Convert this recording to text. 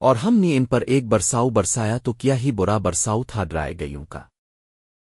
اور ہم نے ان پر ایک برساؤ برسایا تو کیا ہی برا برساؤ تھا ڈرائے گئیوں کا۔